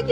Bu